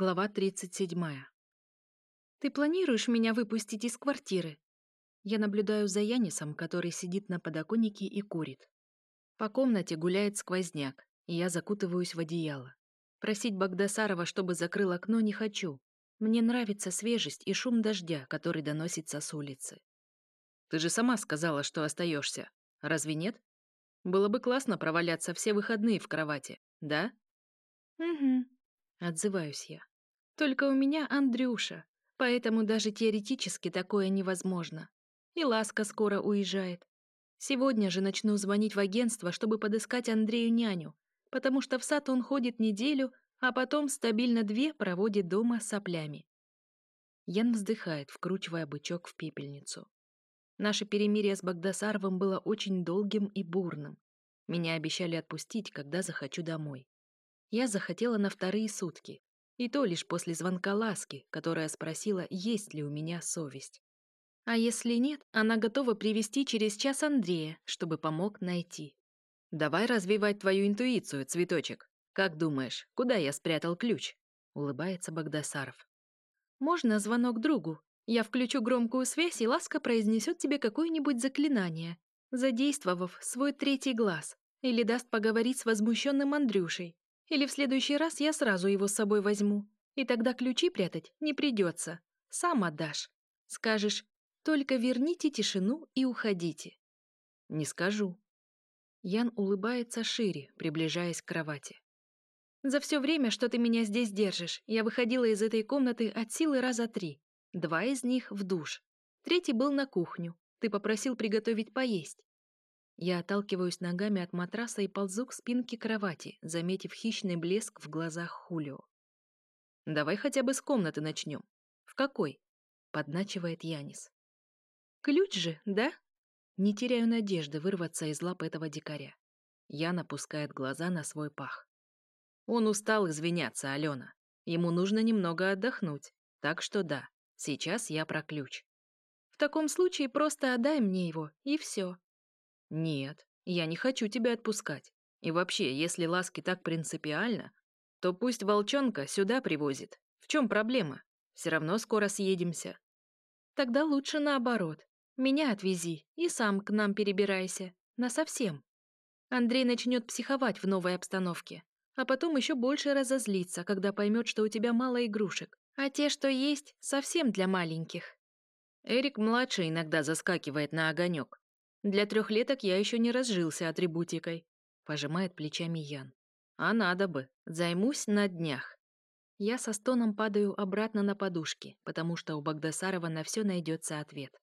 Глава 37. «Ты планируешь меня выпустить из квартиры?» Я наблюдаю за Янисом, который сидит на подоконнике и курит. По комнате гуляет сквозняк, и я закутываюсь в одеяло. Просить Багдасарова, чтобы закрыл окно, не хочу. Мне нравится свежесть и шум дождя, который доносится с улицы. «Ты же сама сказала, что остаешься. Разве нет? Было бы классно проваляться все выходные в кровати, да?» «Угу», — отзываюсь я. Только у меня Андрюша, поэтому даже теоретически такое невозможно. И Ласка скоро уезжает. Сегодня же начну звонить в агентство, чтобы подыскать Андрею няню, потому что в сад он ходит неделю, а потом стабильно две проводит дома соплями. Ян вздыхает, вкручивая бычок в пепельницу. Наше перемирие с Багдасаровым было очень долгим и бурным. Меня обещали отпустить, когда захочу домой. Я захотела на вторые сутки, и то лишь после звонка Ласки, которая спросила, есть ли у меня совесть. А если нет, она готова привести через час Андрея, чтобы помог найти. «Давай развивать твою интуицию, цветочек. Как думаешь, куда я спрятал ключ?» — улыбается Богдасаров. «Можно звонок другу? Я включу громкую связь, и Ласка произнесет тебе какое-нибудь заклинание, задействовав свой третий глаз, или даст поговорить с возмущенным Андрюшей. Или в следующий раз я сразу его с собой возьму, и тогда ключи прятать не придется. Сам отдашь. Скажешь, только верните тишину и уходите. Не скажу. Ян улыбается шире, приближаясь к кровати. За все время, что ты меня здесь держишь, я выходила из этой комнаты от силы раза три. Два из них в душ. Третий был на кухню. Ты попросил приготовить поесть. Я отталкиваюсь ногами от матраса и ползу к спинке кровати, заметив хищный блеск в глазах Хулио. «Давай хотя бы с комнаты начнем. В какой?» — подначивает Янис. «Ключ же, да?» Не теряю надежды вырваться из лап этого дикаря. Ян опускает глаза на свой пах. Он устал извиняться, Алена. Ему нужно немного отдохнуть. Так что да, сейчас я про ключ. В таком случае просто отдай мне его, и все. «Нет, я не хочу тебя отпускать. И вообще, если ласки так принципиально, то пусть волчонка сюда привозит. В чем проблема? Все равно скоро съедемся». «Тогда лучше наоборот. Меня отвези и сам к нам перебирайся. Насовсем». Андрей начнет психовать в новой обстановке, а потом еще больше разозлится, когда поймет, что у тебя мало игрушек, а те, что есть, совсем для маленьких. Эрик-младший иногда заскакивает на огонек, для трехлеток я еще не разжился атрибутикой. Пожимает плечами Ян. А надо бы. Займусь на днях. Я со стоном падаю обратно на подушки, потому что у Багдасарова на все найдется ответ.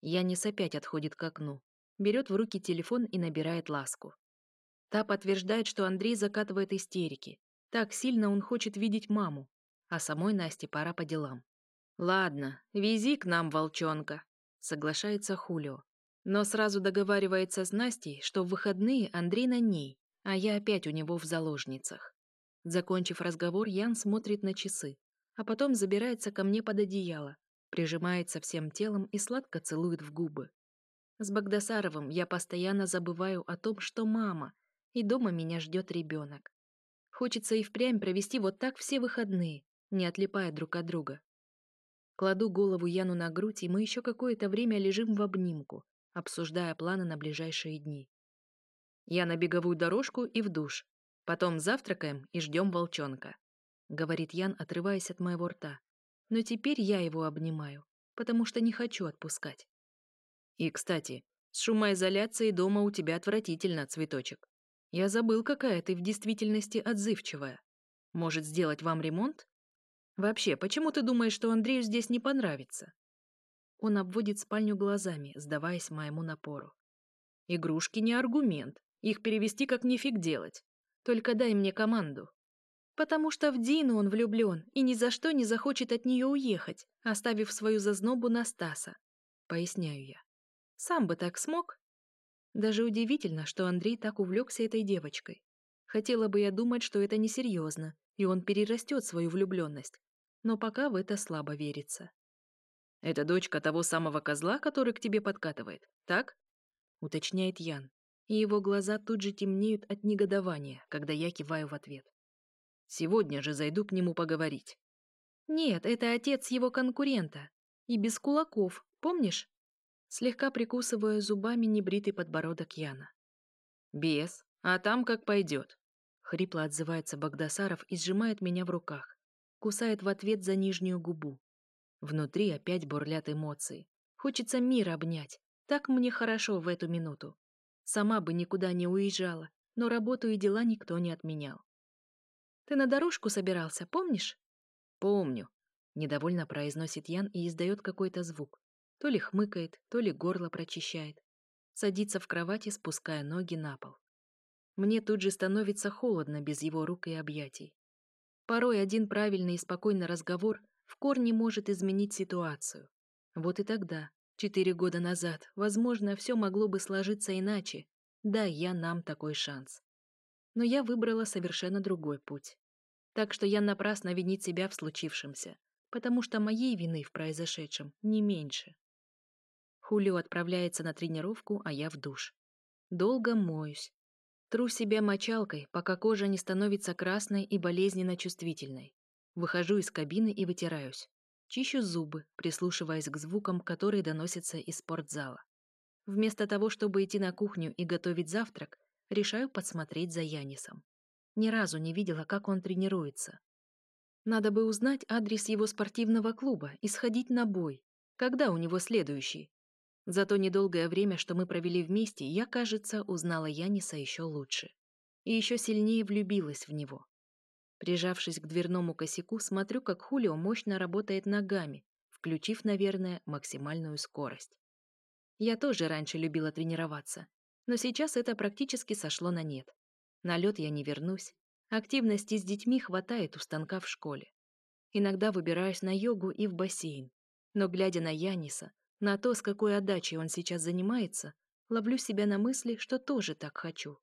Янис опять отходит к окну, берет в руки телефон и набирает ласку. Та подтверждает, что Андрей закатывает истерики. Так сильно он хочет видеть маму, а самой Насте пора по делам. «Ладно, вези к нам, волчонка», — соглашается Хулио, но сразу договаривается с Настей, что в выходные Андрей на ней, а я опять у него в заложницах. Закончив разговор, Ян смотрит на часы, а потом забирается ко мне под одеяло, прижимается всем телом и сладко целует в губы. С Богдасаровым я постоянно забываю о том, что мама, и дома меня ждет ребенок. Хочется и впрямь провести вот так все выходные, не отлипая друг от друга. Кладу голову Яну на грудь, и мы еще какое-то время лежим в обнимку, обсуждая планы на ближайшие дни. «Я на беговую дорожку и в душ. Потом завтракаем и ждем волчонка», — говорит Ян, отрываясь от моего рта. «Но теперь я его обнимаю, потому что не хочу отпускать». «И, кстати, с шумоизоляцией дома у тебя отвратительно, цветочек. Я забыл, какая ты в действительности отзывчивая. Может, сделать вам ремонт? Вообще, почему ты думаешь, что Андрею здесь не понравится? Он обводит спальню глазами, сдаваясь моему напору. «Игрушки не аргумент. Их перевести как нифиг делать. Только дай мне команду». «Потому что в Дину он влюблен и ни за что не захочет от нее уехать, оставив свою зазнобу на Стаса», — поясняю я. «Сам бы так смог?» Даже удивительно, что Андрей так увлекся этой девочкой. Хотела бы я думать, что это несерьезно, и он перерастет свою влюбленность, но пока в это слабо верится. Это дочка того самого козла, который к тебе подкатывает, так? Уточняет Ян. И его глаза тут же темнеют от негодования, когда я киваю в ответ. Сегодня же зайду к нему поговорить. Нет, это отец его конкурента. И без кулаков, помнишь? Слегка прикусывая зубами небритый подбородок Яна. Без, а там как пойдет. Хрипло отзывается Багдасаров и сжимает меня в руках. Кусает в ответ за нижнюю губу. Внутри опять бурлят эмоции. Хочется мир обнять. Так мне хорошо в эту минуту. Сама бы никуда не уезжала, но работу и дела никто не отменял. «Ты на дорожку собирался, помнишь?» «Помню», — недовольно произносит Ян и издает какой-то звук. То ли хмыкает, то ли горло прочищает. Садится в кровати, спуская ноги на пол. Мне тут же становится холодно без его рук и объятий. Порой один правильный и спокойный разговор в корне может изменить ситуацию. Вот и тогда, четыре года назад, возможно, все могло бы сложиться иначе. Да, я нам такой шанс. Но я выбрала совершенно другой путь. Так что я напрасно винить себя в случившемся, потому что моей вины в произошедшем не меньше. Хулио отправляется на тренировку, а я в душ. Долго моюсь. Тру себя мочалкой, пока кожа не становится красной и болезненно чувствительной. Выхожу из кабины и вытираюсь. Чищу зубы, прислушиваясь к звукам, которые доносятся из спортзала. Вместо того, чтобы идти на кухню и готовить завтрак, решаю подсмотреть за Янисом. Ни разу не видела, как он тренируется. Надо бы узнать адрес его спортивного клуба и сходить на бой. Когда у него следующий? За то недолгое время, что мы провели вместе, я, кажется, узнала Яниса еще лучше. И еще сильнее влюбилась в него. Прижавшись к дверному косяку, смотрю, как Хулио мощно работает ногами, включив, наверное, максимальную скорость. Я тоже раньше любила тренироваться, но сейчас это практически сошло на нет. На лед я не вернусь. Активности с детьми хватает у станка в школе. Иногда выбираюсь на йогу и в бассейн. Но глядя на Яниса, на то, с какой отдачей он сейчас занимается, ловлю себя на мысли, что тоже так хочу.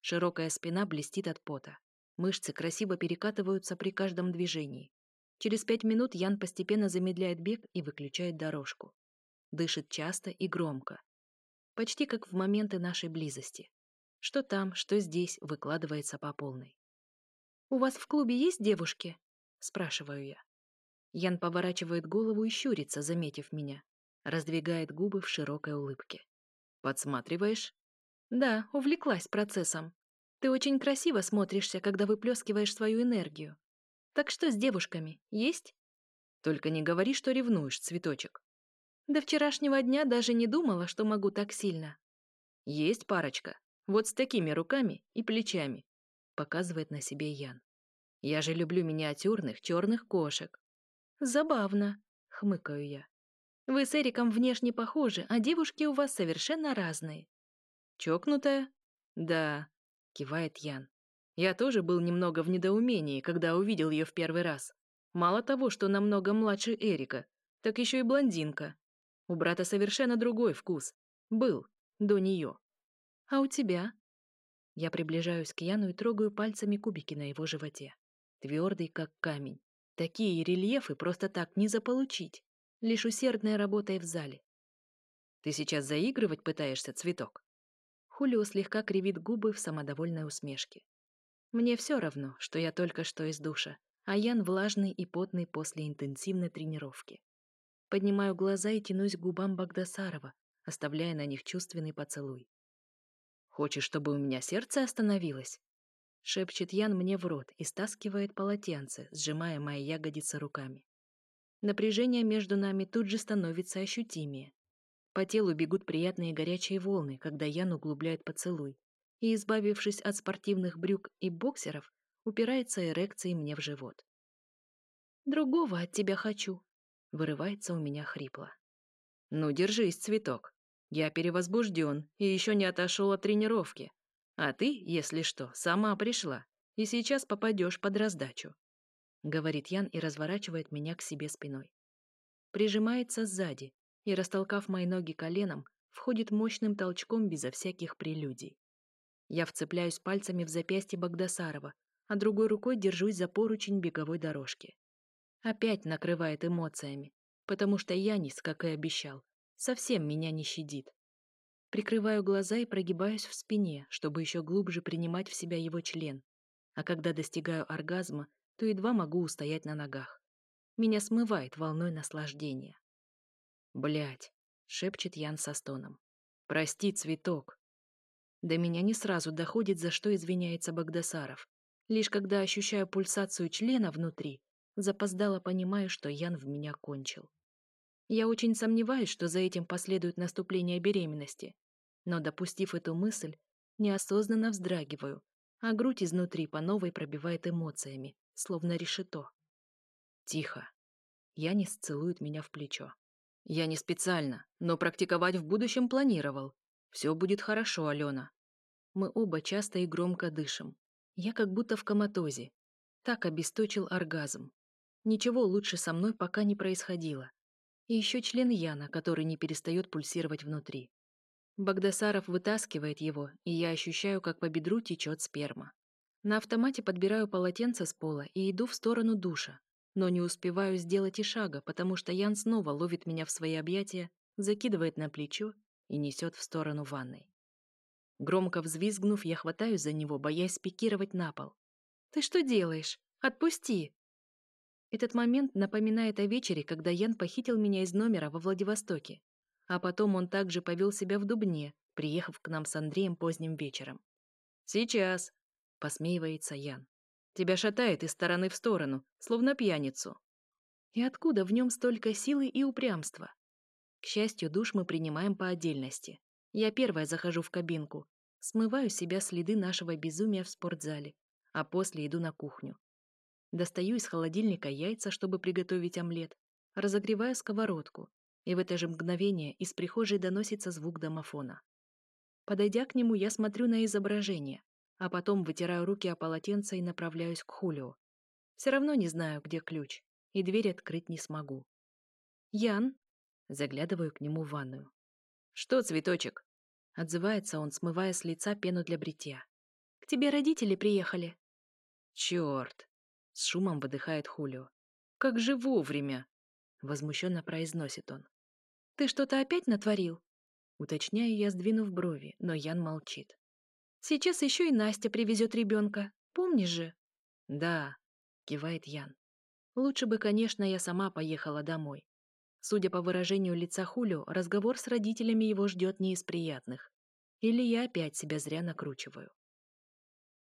Широкая спина блестит от пота. Мышцы красиво перекатываются при каждом движении. Через пять минут Ян постепенно замедляет бег и выключает дорожку. Дышит часто и громко. Почти как в моменты нашей близости. Что там, что здесь выкладывается по полной. «У вас в клубе есть девушки?» – спрашиваю я. Ян поворачивает голову и щурится, заметив меня. Раздвигает губы в широкой улыбке. «Подсматриваешь?» «Да, увлеклась процессом. Ты очень красиво смотришься, когда выплескиваешь свою энергию. Так что с девушками? Есть? Только не говори, что ревнуешь, цветочек. До вчерашнего дня даже не думала, что могу так сильно. Есть парочка. Вот с такими руками и плечами. Показывает на себе Ян. Я же люблю миниатюрных черных кошек. Забавно, хмыкаю я. Вы с Эриком внешне похожи, а девушки у вас совершенно разные. Чокнутая? Да, Кивает Ян. Я тоже был немного в недоумении, когда увидел ее в первый раз. Мало того, что намного младше Эрика, так еще и блондинка. У брата совершенно другой вкус. Был. До нее. А у тебя? Я приближаюсь к Яну и трогаю пальцами кубики на его животе. Твердый, как камень. Такие рельефы просто так не заполучить. Лишь усердная работа и в зале. Ты сейчас заигрывать пытаешься, цветок? Хулио слегка кривит губы в самодовольной усмешке. «Мне все равно, что я только что из душа, а Ян влажный и потный после интенсивной тренировки. Поднимаю глаза и тянусь к губам Багдасарова, оставляя на них чувственный поцелуй. «Хочешь, чтобы у меня сердце остановилось?» Шепчет Ян мне в рот и стаскивает полотенце, сжимая мои ягодицы руками. Напряжение между нами тут же становится ощутимее, по телу бегут приятные горячие волны, когда Ян углубляет поцелуй. И, избавившись от спортивных брюк и боксеров, упирается эрекцией мне в живот. «Другого от тебя хочу», — вырывается у меня хрипло. «Ну, держись, цветок. Я перевозбужден и еще не отошел от тренировки. А ты, если что, сама пришла, и сейчас попадешь под раздачу», — говорит Ян и разворачивает меня к себе спиной. Прижимается сзади, и, растолкав мои ноги коленом, входит мощным толчком безо всяких прелюдий. Я вцепляюсь пальцами в запястье Богдасарова, а другой рукой держусь за поручень беговой дорожки. Опять накрывает эмоциями, потому что Янис, как и обещал, совсем меня не щадит. Прикрываю глаза и прогибаюсь в спине, чтобы еще глубже принимать в себя его член. А когда достигаю оргазма, то едва могу устоять на ногах. Меня смывает волной наслаждения. Блядь, шепчет Ян со стоном. «Прости, цветок!» До меня не сразу доходит, за что извиняется Багдасаров. Лишь когда ощущаю пульсацию члена внутри, запоздало понимаю, что Ян в меня кончил. Я очень сомневаюсь, что за этим последует наступление беременности. Но, допустив эту мысль, неосознанно вздрагиваю, а грудь изнутри по новой пробивает эмоциями, словно решето. Тихо. Янис целует меня в плечо. Я не специально, но практиковать в будущем планировал. Все будет хорошо, Алена. Мы оба часто и громко дышим. Я как будто в коматозе. Так обесточил оргазм. Ничего лучше со мной пока не происходило. И еще член Яна, который не перестает пульсировать внутри. Богдасаров вытаскивает его, и я ощущаю, как по бедру течет сперма. На автомате подбираю полотенце с пола и иду в сторону душа, но не успеваю сделать и шага, потому что Ян снова ловит меня в свои объятия, закидывает на плечо и несет в сторону ванной. Громко взвизгнув, я хватаюсь за него, боясь пикировать на пол. «Ты что делаешь? Отпусти!» Этот момент напоминает о вечере, когда Ян похитил меня из номера во Владивостоке. А потом он также повел себя в Дубне, приехав к нам с Андреем поздним вечером. «Сейчас!» — посмеивается Ян. Тебя шатает из стороны в сторону, словно пьяницу. И откуда в нем столько силы и упрямства? К счастью, душ мы принимаем по отдельности. Я первая захожу в кабинку, смываю с себя следы нашего безумия в спортзале, а после иду на кухню. Достаю из холодильника яйца, чтобы приготовить омлет, разогреваю сковородку, и в это же мгновение из прихожей доносится звук домофона. Подойдя к нему, я смотрю на изображение а потом вытираю руки о полотенце и направляюсь к Хулио. Все равно не знаю, где ключ, и дверь открыть не смогу. «Ян?» — заглядываю к нему в ванную. «Что, цветочек?» — отзывается он, смывая с лица пену для бритья. «К тебе родители приехали». «Черт!» — с шумом выдыхает Хулио. «Как же вовремя!» — возмущенно произносит он. «Ты что-то опять натворил?» Уточняю я, сдвинув брови, но Ян молчит. Сейчас еще и Настя привезет ребенка. Помнишь же?» «Да», — кивает Ян. «Лучше бы, конечно, я сама поехала домой. Судя по выражению лица Хулио, разговор с родителями его ждет не из приятных. Или я опять себя зря накручиваю.